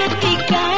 ketika